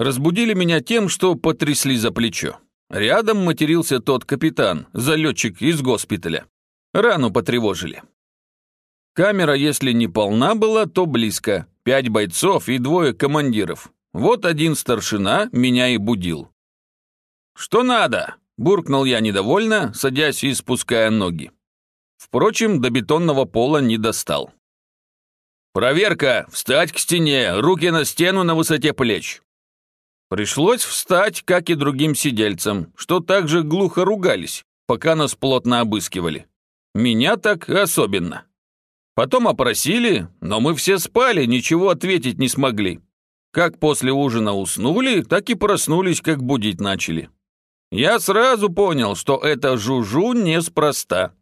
Разбудили меня тем, что потрясли за плечо. Рядом матерился тот капитан, залетчик из госпиталя. Рану потревожили. Камера, если не полна была, то близко. Пять бойцов и двое командиров. Вот один старшина меня и будил. «Что надо?» – буркнул я недовольно, садясь и спуская ноги. Впрочем, до бетонного пола не достал. «Проверка! Встать к стене! Руки на стену на высоте плеч!» Пришлось встать, как и другим сидельцам, что также глухо ругались, пока нас плотно обыскивали. Меня так особенно. Потом опросили, но мы все спали, ничего ответить не смогли. Как после ужина уснули, так и проснулись, как будить начали. Я сразу понял, что это жужу неспроста.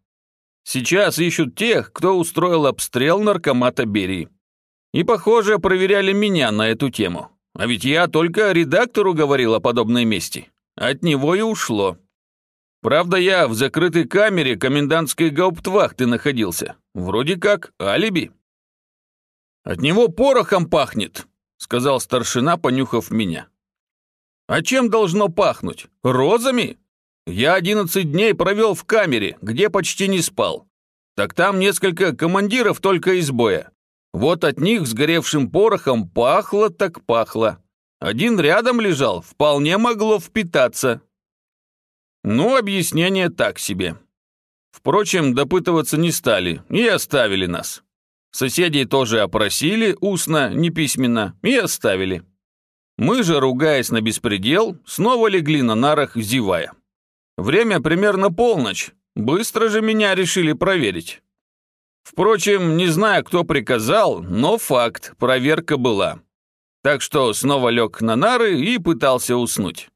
Сейчас ищут тех, кто устроил обстрел наркомата Берии. И, похоже, проверяли меня на эту тему. А ведь я только редактору говорил о подобной мести. От него и ушло. Правда, я в закрытой камере комендантской гауптвахты находился. Вроде как алиби. От него порохом пахнет, сказал старшина, понюхав меня. А чем должно пахнуть? Розами? Я одиннадцать дней провел в камере, где почти не спал. Так там несколько командиров только из боя. Вот от них сгоревшим порохом пахло так пахло. Один рядом лежал, вполне могло впитаться. Ну, объяснение так себе. Впрочем, допытываться не стали и оставили нас. Соседей тоже опросили, устно, не письменно, и оставили. Мы же, ругаясь на беспредел, снова легли на нарах, зевая. Время примерно полночь, быстро же меня решили проверить. Впрочем, не знаю, кто приказал, но факт, проверка была. Так что снова лег на нары и пытался уснуть.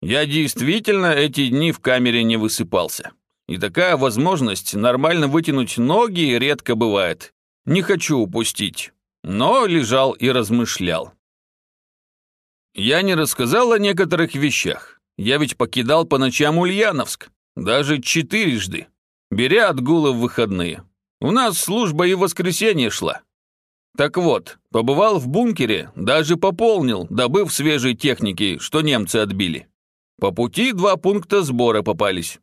Я действительно эти дни в камере не высыпался. И такая возможность нормально вытянуть ноги редко бывает. Не хочу упустить. Но лежал и размышлял. Я не рассказал о некоторых вещах. Я ведь покидал по ночам Ульяновск. Даже четырежды. Беря отгулы в выходные. У нас служба и в воскресенье шла. Так вот, побывал в бункере, даже пополнил, добыв свежей техники, что немцы отбили. По пути два пункта сбора попались.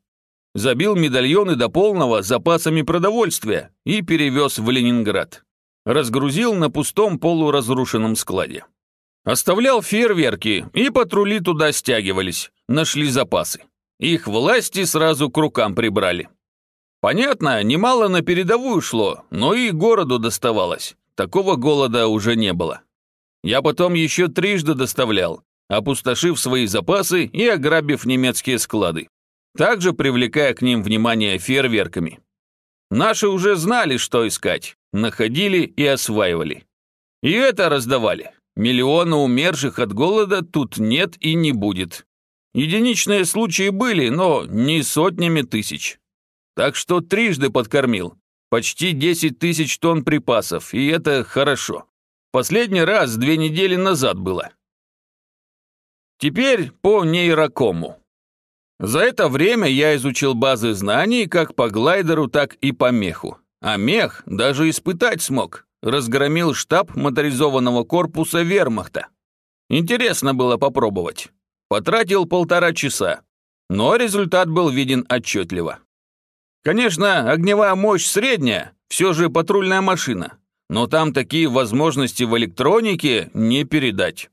Забил медальоны до полного запасами продовольствия и перевез в Ленинград. Разгрузил на пустом полуразрушенном складе. Оставлял фейерверки, и патрули туда стягивались, нашли запасы. Их власти сразу к рукам прибрали. Понятно, немало на передовую шло, но и городу доставалось. Такого голода уже не было. Я потом еще трижды доставлял, опустошив свои запасы и ограбив немецкие склады, также привлекая к ним внимание фейерверками. Наши уже знали, что искать, находили и осваивали. И это раздавали. Миллиона умерших от голода тут нет и не будет. Единичные случаи были, но не сотнями тысяч. Так что трижды подкормил. Почти 10 тысяч тонн припасов, и это хорошо. Последний раз две недели назад было. Теперь по нейрокому. За это время я изучил базы знаний как по глайдеру, так и по меху. А мех даже испытать смог. Разгромил штаб моторизованного корпуса вермахта. Интересно было попробовать. Потратил полтора часа, но результат был виден отчетливо. Конечно, огневая мощь средняя, все же патрульная машина, но там такие возможности в электронике не передать.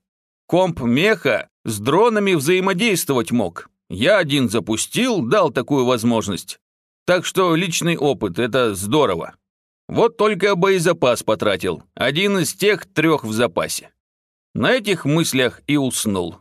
Комп меха с дронами взаимодействовать мог. Я один запустил, дал такую возможность. Так что личный опыт – это здорово. Вот только боезапас потратил, один из тех трех в запасе. На этих мыслях и уснул.